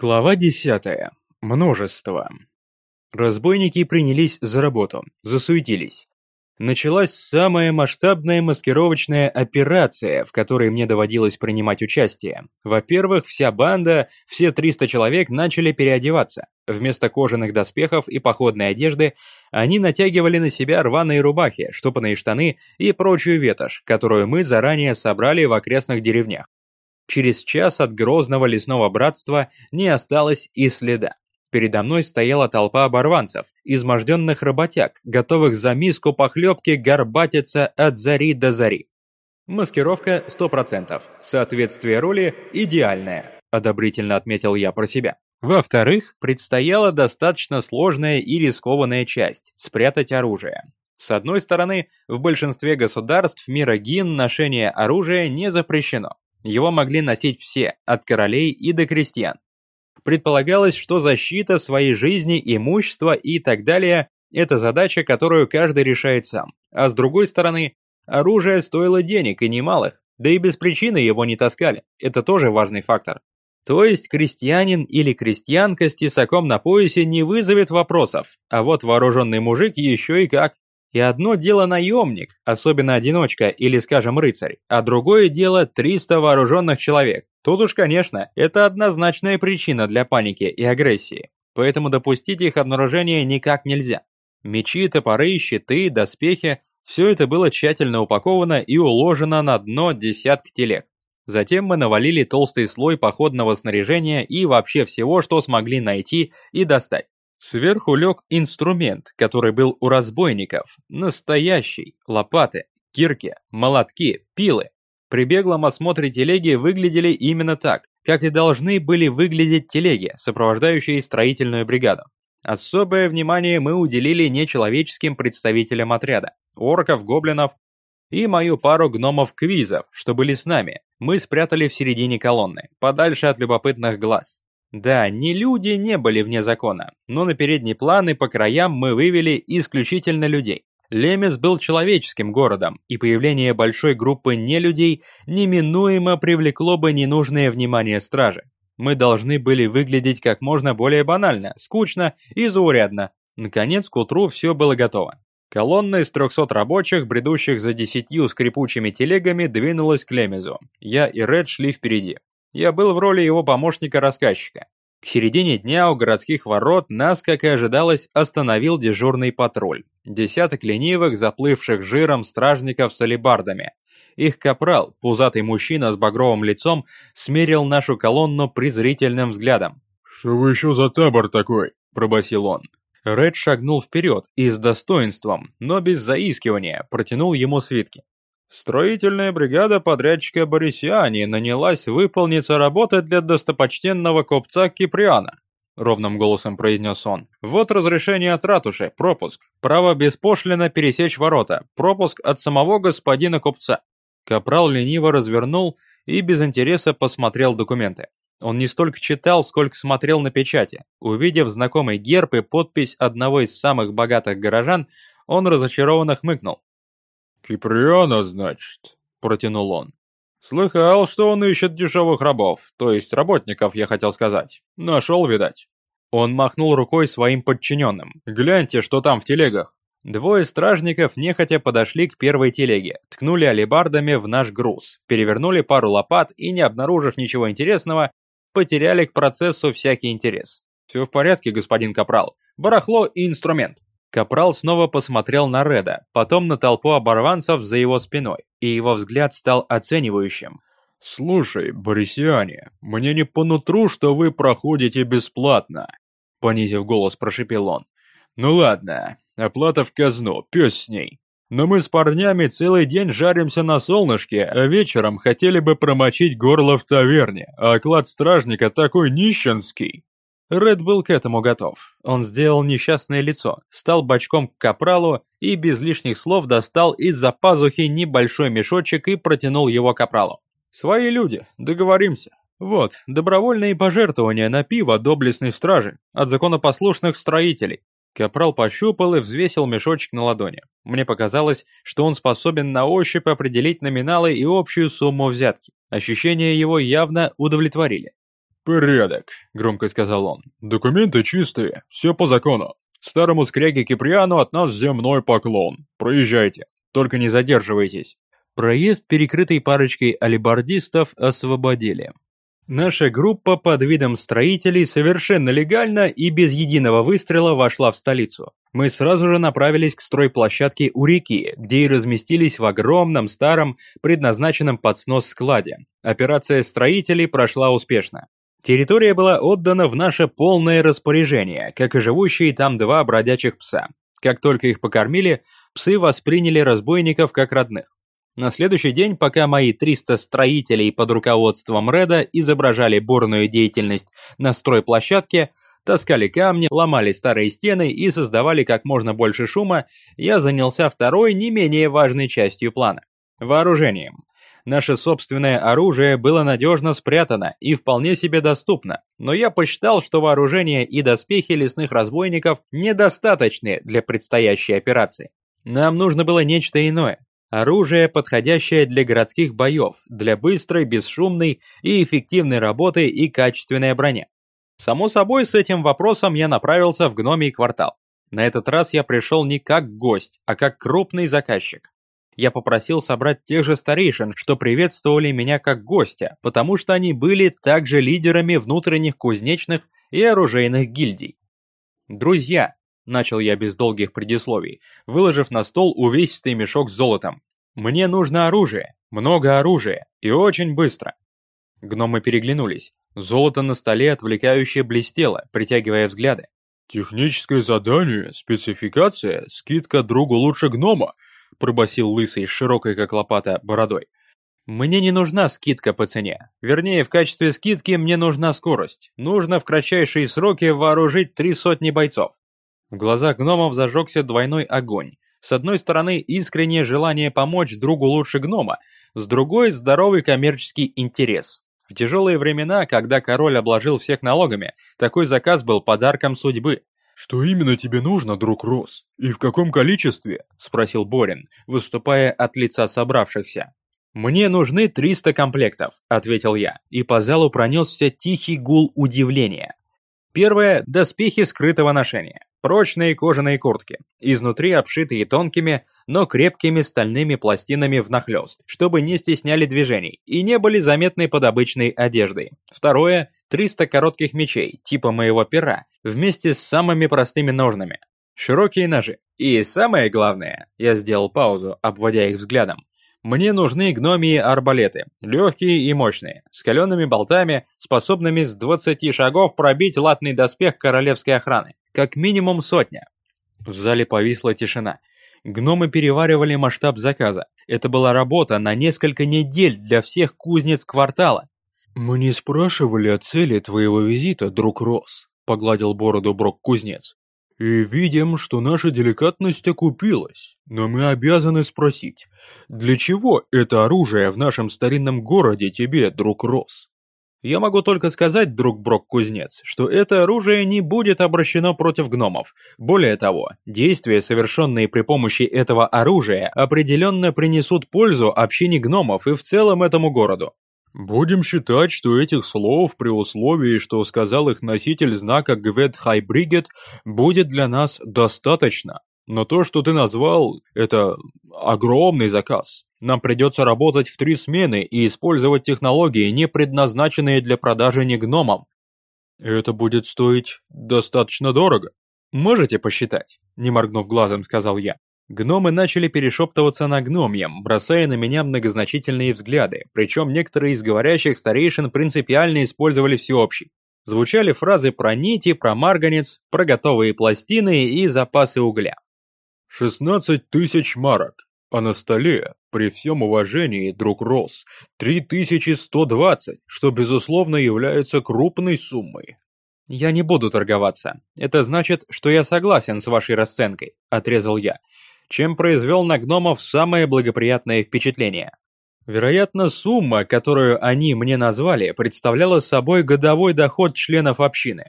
Глава 10. Множество. Разбойники принялись за работу, засуетились. Началась самая масштабная маскировочная операция, в которой мне доводилось принимать участие. Во-первых, вся банда, все 300 человек начали переодеваться. Вместо кожаных доспехов и походной одежды они натягивали на себя рваные рубахи, штопанные штаны и прочую ветошь, которую мы заранее собрали в окрестных деревнях. Через час от грозного лесного братства не осталось и следа. Передо мной стояла толпа оборванцев, изможденных работяг, готовых за миску похлебки горбатиться от зари до зари. Маскировка 100%, соответствие роли идеальное, одобрительно отметил я про себя. Во-вторых, предстояла достаточно сложная и рискованная часть – спрятать оружие. С одной стороны, в большинстве государств мира ГИН ношение оружия не запрещено. Его могли носить все, от королей и до крестьян. Предполагалось, что защита своей жизни, имущества и так далее – это задача, которую каждый решает сам. А с другой стороны, оружие стоило денег и немалых, да и без причины его не таскали. Это тоже важный фактор. То есть крестьянин или крестьянка с тесаком на поясе не вызовет вопросов, а вот вооруженный мужик еще и как. И одно дело наемник, особенно одиночка или, скажем, рыцарь, а другое дело 300 вооруженных человек. Тут уж, конечно, это однозначная причина для паники и агрессии. Поэтому допустить их обнаружение никак нельзя. Мечи, топоры, щиты, доспехи – все это было тщательно упаковано и уложено на дно десяток телег. Затем мы навалили толстый слой походного снаряжения и вообще всего, что смогли найти и достать. Сверху лег инструмент, который был у разбойников. Настоящий. Лопаты, кирки, молотки, пилы. При беглом осмотре телеги выглядели именно так, как и должны были выглядеть телеги, сопровождающие строительную бригаду. Особое внимание мы уделили нечеловеческим представителям отряда. Орков, гоблинов и мою пару гномов-квизов, что были с нами. Мы спрятали в середине колонны, подальше от любопытных глаз. Да, не люди не были вне закона, но на передний план и по краям мы вывели исключительно людей. Лемес был человеческим городом, и появление большой группы нелюдей неминуемо привлекло бы ненужное внимание стражи. Мы должны были выглядеть как можно более банально, скучно и заурядно. Наконец, к утру все было готово. Колонна из 300 рабочих, бредущих за десятью скрипучими телегами, двинулась к Лемезу. Я и Ред шли впереди. Я был в роли его помощника-рассказчика. К середине дня у городских ворот нас, как и ожидалось, остановил дежурный патруль. Десяток ленивых, заплывших жиром стражников с алебардами. Их капрал, пузатый мужчина с багровым лицом, смерил нашу колонну презрительным взглядом. «Что вы еще за табор такой?» – пробасил он. Ред шагнул вперед и с достоинством, но без заискивания, протянул ему свитки. Строительная бригада подрядчика Борисиани нанялась выполниться работы для достопочтенного купца Киприана. Ровным голосом произнес он. Вот разрешение от ратуши, пропуск. Право беспошлино пересечь ворота, пропуск от самого господина купца. Капрал лениво развернул и без интереса посмотрел документы. Он не столько читал, сколько смотрел на печати. Увидев знакомый герб и подпись одного из самых богатых горожан, он разочарованно хмыкнул. «Киприана, значит?» – протянул он. «Слыхал, что он ищет дешевых рабов, то есть работников, я хотел сказать. Нашел, видать». Он махнул рукой своим подчиненным. «Гляньте, что там в телегах». Двое стражников нехотя подошли к первой телеге, ткнули алебардами в наш груз, перевернули пару лопат и, не обнаружив ничего интересного, потеряли к процессу всякий интерес. «Все в порядке, господин Капрал. Барахло и инструмент». Капрал снова посмотрел на Реда, потом на толпу оборванцев за его спиной, и его взгляд стал оценивающим. «Слушай, Борисиане, мне не по нутру, что вы проходите бесплатно», понизив голос, прошипел он. «Ну ладно, оплата в казну, пес с ней. Но мы с парнями целый день жаримся на солнышке, а вечером хотели бы промочить горло в таверне, а оклад стражника такой нищенский. Ред был к этому готов. Он сделал несчастное лицо, стал бочком к капралу и без лишних слов достал из-за пазухи небольшой мешочек и протянул его капралу. «Свои люди, договоримся. Вот, добровольные пожертвования на пиво доблестной стражи от законопослушных строителей». Капрал пощупал и взвесил мешочек на ладони. Мне показалось, что он способен на ощупь определить номиналы и общую сумму взятки. Ощущения его явно удовлетворили. «Порядок», — громко сказал он. «Документы чистые, все по закону. Старому скряге Киприану от нас земной поклон. Проезжайте, только не задерживайтесь». Проезд, перекрытый парочкой алибардистов, освободили. Наша группа под видом строителей совершенно легально и без единого выстрела вошла в столицу. Мы сразу же направились к стройплощадке у реки, где и разместились в огромном старом, предназначенном под снос складе. Операция строителей прошла успешно. Территория была отдана в наше полное распоряжение, как и живущие там два бродячих пса. Как только их покормили, псы восприняли разбойников как родных. На следующий день, пока мои 300 строителей под руководством Реда изображали бурную деятельность на стройплощадке, таскали камни, ломали старые стены и создавали как можно больше шума, я занялся второй, не менее важной частью плана – вооружением. Наше собственное оружие было надежно спрятано и вполне себе доступно, но я посчитал, что вооружение и доспехи лесных разбойников недостаточны для предстоящей операции. Нам нужно было нечто иное. Оружие, подходящее для городских боев, для быстрой, бесшумной и эффективной работы и качественной брони. Само собой, с этим вопросом я направился в гномий квартал. На этот раз я пришел не как гость, а как крупный заказчик я попросил собрать тех же старейшин, что приветствовали меня как гостя, потому что они были также лидерами внутренних кузнечных и оружейных гильдий. «Друзья», – начал я без долгих предисловий, выложив на стол увесистый мешок с золотом, «мне нужно оружие, много оружия, и очень быстро». Гномы переглянулись. Золото на столе отвлекающе блестело, притягивая взгляды. «Техническое задание, спецификация, скидка другу лучше гнома, пробасил лысый широкой как лопата бородой. Мне не нужна скидка по цене. Вернее, в качестве скидки мне нужна скорость. Нужно в кратчайшие сроки вооружить три сотни бойцов. В глазах гномов зажегся двойной огонь. С одной стороны, искреннее желание помочь другу лучше гнома, с другой – здоровый коммерческий интерес. В тяжелые времена, когда король обложил всех налогами, такой заказ был подарком судьбы. «Что именно тебе нужно, друг Рос? И в каком количестве?» – спросил Борин, выступая от лица собравшихся. «Мне нужны 300 комплектов», – ответил я, и по залу пронесся тихий гул удивления. Первое – доспехи скрытого ношения. Прочные кожаные куртки, изнутри обшитые тонкими, но крепкими стальными пластинами внахлёст, чтобы не стесняли движений и не были заметны под обычной одеждой. Второе – 300 коротких мечей, типа моего пера, вместе с самыми простыми ножнами. Широкие ножи. И самое главное, я сделал паузу, обводя их взглядом, мне нужны гномии арбалеты, легкие и мощные, с калеными болтами, способными с 20 шагов пробить латный доспех королевской охраны. Как минимум сотня. В зале повисла тишина. Гномы переваривали масштаб заказа. Это была работа на несколько недель для всех кузнец квартала. «Мы не спрашивали о цели твоего визита, друг Рос», — погладил бороду Брок-кузнец. И видим, что наша деликатность окупилась. Но мы обязаны спросить, для чего это оружие в нашем старинном городе тебе, друг Рос? Я могу только сказать, друг Брок-кузнец, что это оружие не будет обращено против гномов. Более того, действия, совершенные при помощи этого оружия, определенно принесут пользу общине гномов и в целом этому городу. Будем считать, что этих слов, при условии, что сказал их носитель знака Гвет Хайбригет, будет для нас достаточно. Но то, что ты назвал, это огромный заказ. Нам придется работать в три смены и использовать технологии, не предназначенные для продажи не гномам. Это будет стоить достаточно дорого. Можете посчитать, не моргнув глазом, сказал я. Гномы начали перешептываться на гномьям, бросая на меня многозначительные взгляды, причем некоторые из говорящих старейшин принципиально использовали всеобщий. Звучали фразы про нити, про марганец, про готовые пластины и запасы угля. «Шестнадцать тысяч марок, а на столе, при всем уважении, друг Рос, три тысячи сто двадцать, что безусловно является крупной суммой». «Я не буду торговаться. Это значит, что я согласен с вашей расценкой», – отрезал я чем произвел на гномов самое благоприятное впечатление. Вероятно, сумма, которую они мне назвали, представляла собой годовой доход членов общины.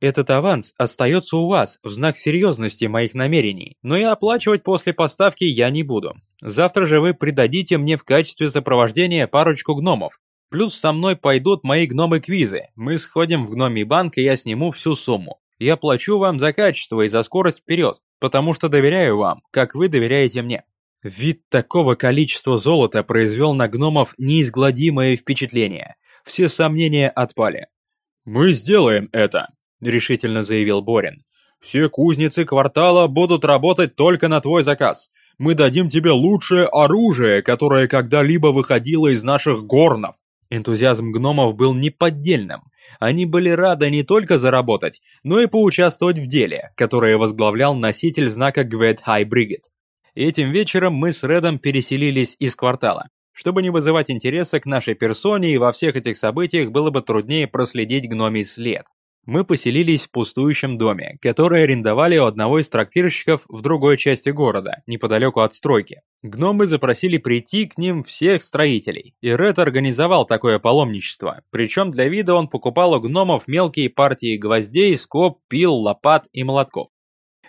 Этот аванс остается у вас в знак серьезности моих намерений, но и оплачивать после поставки я не буду. Завтра же вы придадите мне в качестве сопровождения парочку гномов. Плюс со мной пойдут мои гномы-квизы. Мы сходим в гномий банк, и я сниму всю сумму. Я плачу вам за качество и за скорость вперед, потому что доверяю вам, как вы доверяете мне. Вид такого количества золота произвел на гномов неизгладимое впечатление. Все сомнения отпали. «Мы сделаем это», — решительно заявил Борин. «Все кузницы квартала будут работать только на твой заказ. Мы дадим тебе лучшее оружие, которое когда-либо выходило из наших горнов». Энтузиазм гномов был неподдельным. Они были рады не только заработать, но и поучаствовать в деле, которое возглавлял носитель знака Гвет Хай Бригет. Этим вечером мы с Редом переселились из квартала. Чтобы не вызывать интереса к нашей персоне и во всех этих событиях было бы труднее проследить гномий след мы поселились в пустующем доме, который арендовали у одного из трактирщиков в другой части города, неподалеку от стройки. Гномы запросили прийти к ним всех строителей, и Ред организовал такое паломничество, причем для вида он покупал у гномов мелкие партии гвоздей, скоб, пил, лопат и молотков.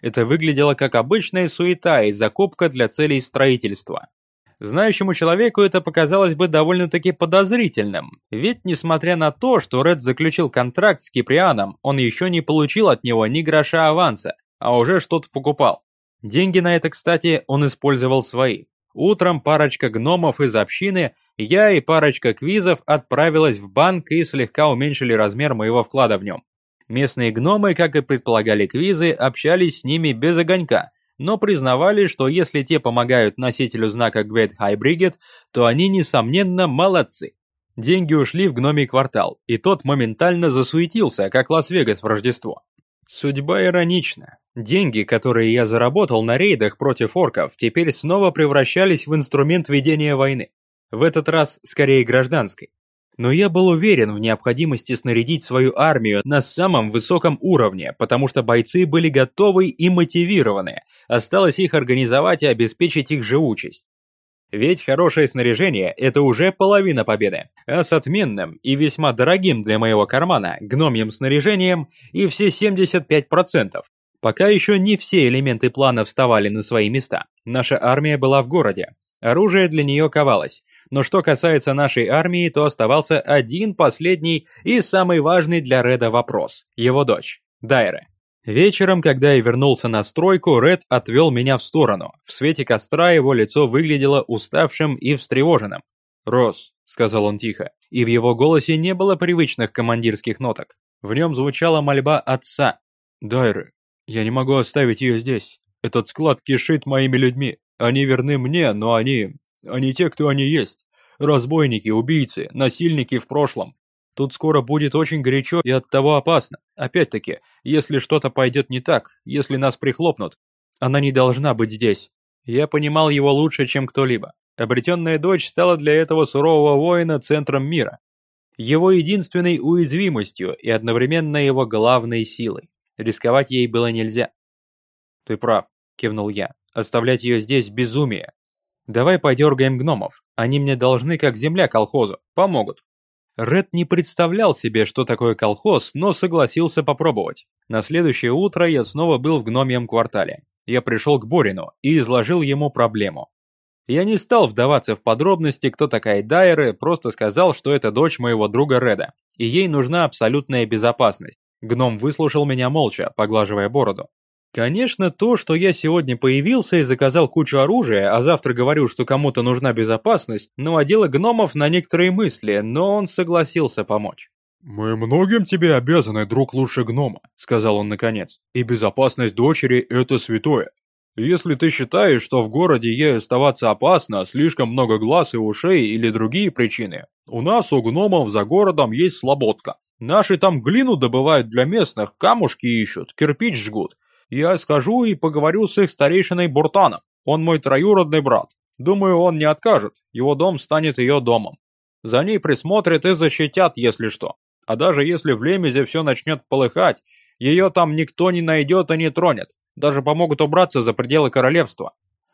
Это выглядело как обычная суета и закупка для целей строительства. Знающему человеку это показалось бы довольно-таки подозрительным, ведь несмотря на то, что Ред заключил контракт с Киприаном, он еще не получил от него ни гроша аванса, а уже что-то покупал. Деньги на это, кстати, он использовал свои. Утром парочка гномов из общины, я и парочка квизов отправилась в банк и слегка уменьшили размер моего вклада в нем. Местные гномы, как и предполагали квизы, общались с ними без огонька, но признавали, что если те помогают носителю знака Great High Brigade, то они, несомненно, молодцы. Деньги ушли в гномий квартал, и тот моментально засуетился, как Лас-Вегас в Рождество. Судьба иронична. Деньги, которые я заработал на рейдах против орков, теперь снова превращались в инструмент ведения войны. В этот раз скорее гражданской но я был уверен в необходимости снарядить свою армию на самом высоком уровне, потому что бойцы были готовы и мотивированы, осталось их организовать и обеспечить их живучесть. Ведь хорошее снаряжение – это уже половина победы, а с отменным и весьма дорогим для моего кармана гномьим снаряжением и все 75%. Пока еще не все элементы плана вставали на свои места. Наша армия была в городе. Оружие для нее ковалось, но что касается нашей армии, то оставался один последний и самый важный для Реда вопрос – его дочь, Дайра. Вечером, когда я вернулся на стройку, Ред отвел меня в сторону. В свете костра его лицо выглядело уставшим и встревоженным. «Рос», — сказал он тихо, и в его голосе не было привычных командирских ноток. В нем звучала мольба отца. «Дайры, я не могу оставить ее здесь. Этот склад кишит моими людьми. Они верны мне, но они они те, кто они есть. Разбойники, убийцы, насильники в прошлом. Тут скоро будет очень горячо и оттого опасно. Опять-таки, если что-то пойдет не так, если нас прихлопнут, она не должна быть здесь. Я понимал его лучше, чем кто-либо. Обретенная дочь стала для этого сурового воина центром мира. Его единственной уязвимостью и одновременно его главной силой. Рисковать ей было нельзя. «Ты прав», — кивнул я. «Оставлять ее здесь – безумие. Давай подергаем гномов. Они мне должны как земля колхозу. Помогут. Ред не представлял себе, что такое колхоз, но согласился попробовать. На следующее утро я снова был в гномьем квартале. Я пришел к Борину и изложил ему проблему. Я не стал вдаваться в подробности, кто такая Дайры, просто сказал, что это дочь моего друга Реда, и ей нужна абсолютная безопасность. Гном выслушал меня молча, поглаживая бороду. Конечно, то, что я сегодня появился и заказал кучу оружия, а завтра говорю, что кому-то нужна безопасность, наводило гномов на некоторые мысли, но он согласился помочь. «Мы многим тебе обязаны, друг лучше гнома», — сказал он наконец. «И безопасность дочери — это святое. Если ты считаешь, что в городе ей оставаться опасно, слишком много глаз и ушей или другие причины, у нас у гномов за городом есть слободка. Наши там глину добывают для местных, камушки ищут, кирпич жгут. Я схожу и поговорю с их старейшиной Буртаном. Он мой троюродный брат. Думаю, он не откажет. Его дом станет ее домом. За ней присмотрят и защитят, если что. А даже если в Лемезе все начнет полыхать, ее там никто не найдет и не тронет. Даже помогут убраться за пределы королевства.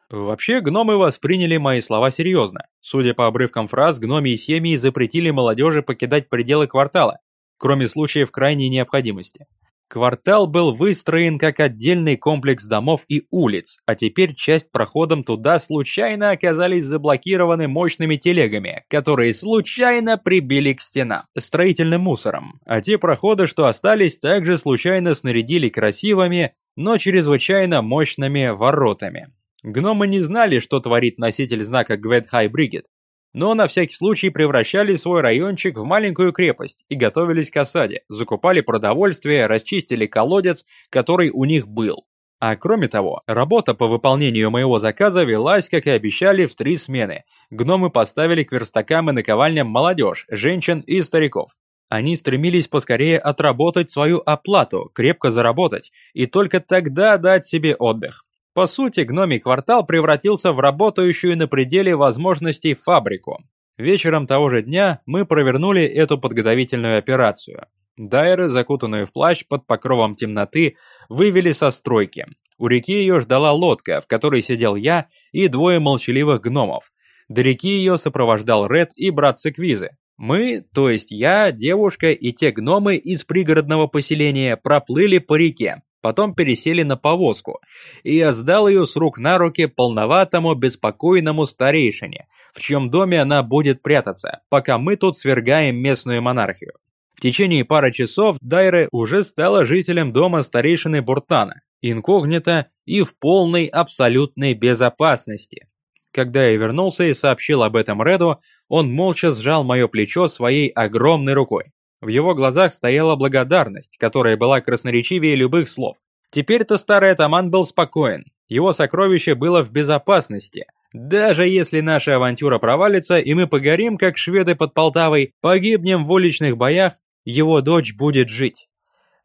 Вообще, гномы восприняли мои слова серьезно. Судя по обрывкам фраз, гномии семьи запретили молодежи покидать пределы квартала, кроме случаев крайней необходимости. Квартал был выстроен как отдельный комплекс домов и улиц, а теперь часть проходом туда случайно оказались заблокированы мощными телегами, которые случайно прибили к стенам, строительным мусором. А те проходы, что остались, также случайно снарядили красивыми, но чрезвычайно мощными воротами. Гномы не знали, что творит носитель знака Гвет Хай Бригет, но на всякий случай превращали свой райончик в маленькую крепость и готовились к осаде, закупали продовольствие, расчистили колодец, который у них был. А кроме того, работа по выполнению моего заказа велась, как и обещали, в три смены. Гномы поставили к верстакам и наковальням молодежь, женщин и стариков. Они стремились поскорее отработать свою оплату, крепко заработать, и только тогда дать себе отдых. По сути, гномий квартал превратился в работающую на пределе возможностей фабрику. Вечером того же дня мы провернули эту подготовительную операцию. Дайры, закутанную в плащ под покровом темноты, вывели со стройки. У реки ее ждала лодка, в которой сидел я и двое молчаливых гномов. До реки ее сопровождал Ред и брат Секвизы. Мы, то есть я, девушка и те гномы из пригородного поселения, проплыли по реке, потом пересели на повозку, и я сдал ее с рук на руки полноватому, беспокойному старейшине, в чьем доме она будет прятаться, пока мы тут свергаем местную монархию. В течение пары часов Дайре уже стала жителем дома старейшины Буртана, инкогнито и в полной абсолютной безопасности. Когда я вернулся и сообщил об этом Реду, он молча сжал мое плечо своей огромной рукой. В его глазах стояла благодарность, которая была красноречивее любых слов. Теперь-то старый атаман был спокоен, его сокровище было в безопасности. Даже если наша авантюра провалится, и мы погорим, как шведы под Полтавой, погибнем в уличных боях, его дочь будет жить.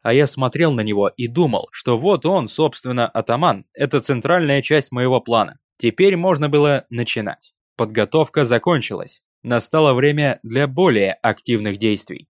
А я смотрел на него и думал, что вот он, собственно, атаман, это центральная часть моего плана. Теперь можно было начинать. Подготовка закончилась. Настало время для более активных действий.